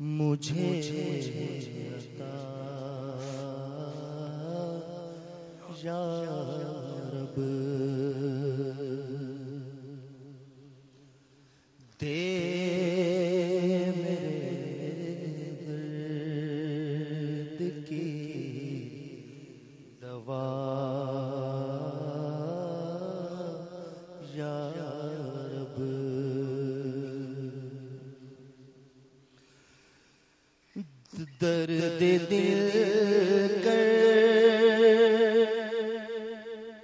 مجھے یا دے میرے درد کی درد دل کر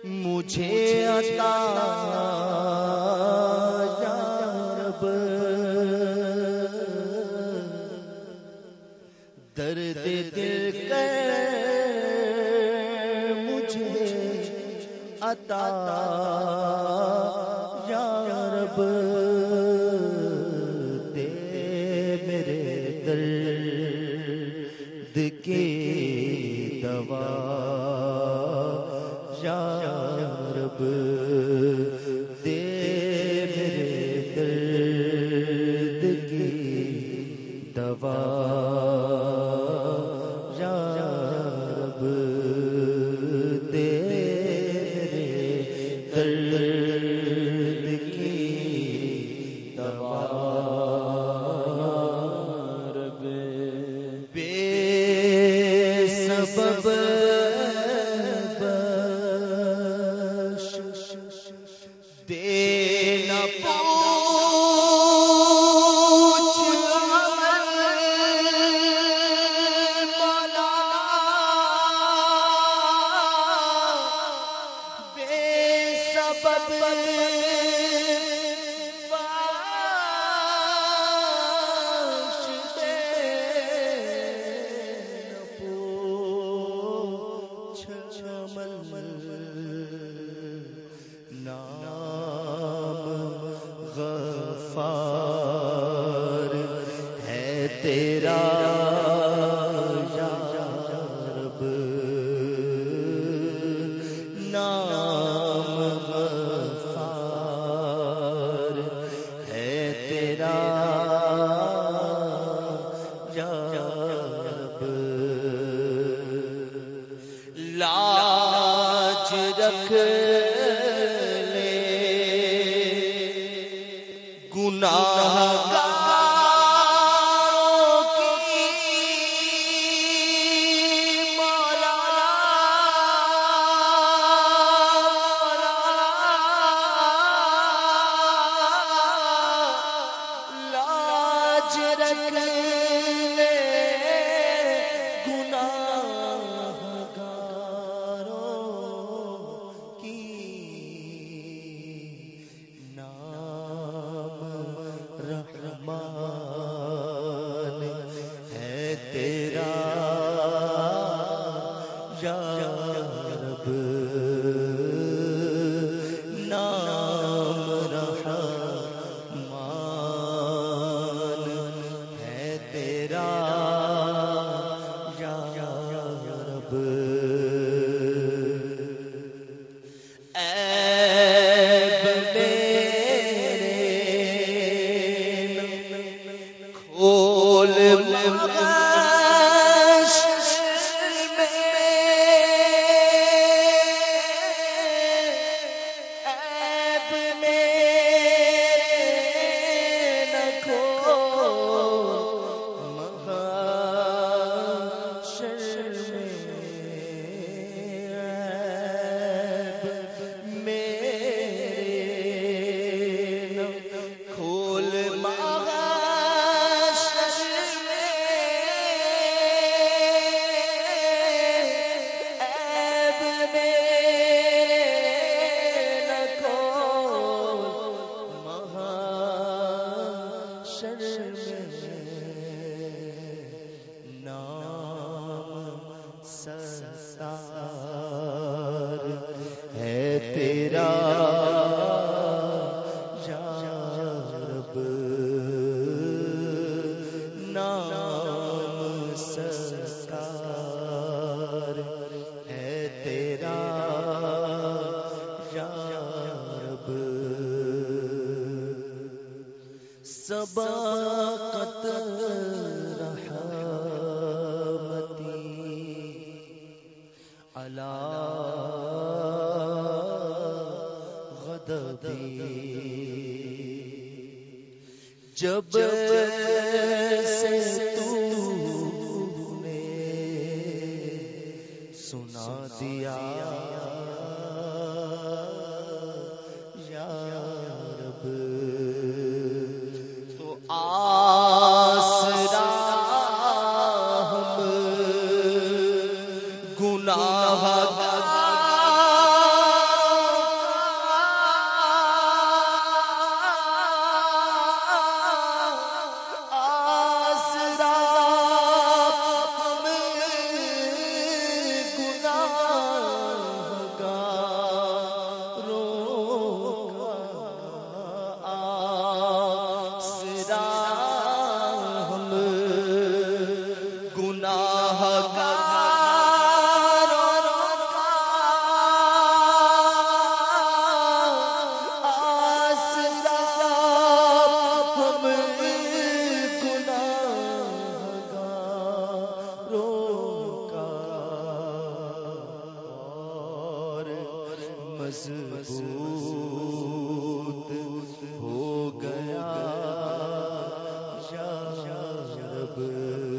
مجھے عطا یا رب درد دل کر مجھے عطا نواز بدل لاج رکھ لے گناہ رکھ اے سباقت رحمتی علا غدبی جب سے تو نے سنا دیا مضبوط ہو گیا۔ شاہ رب۔